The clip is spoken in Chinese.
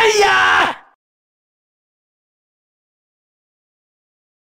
哎呀！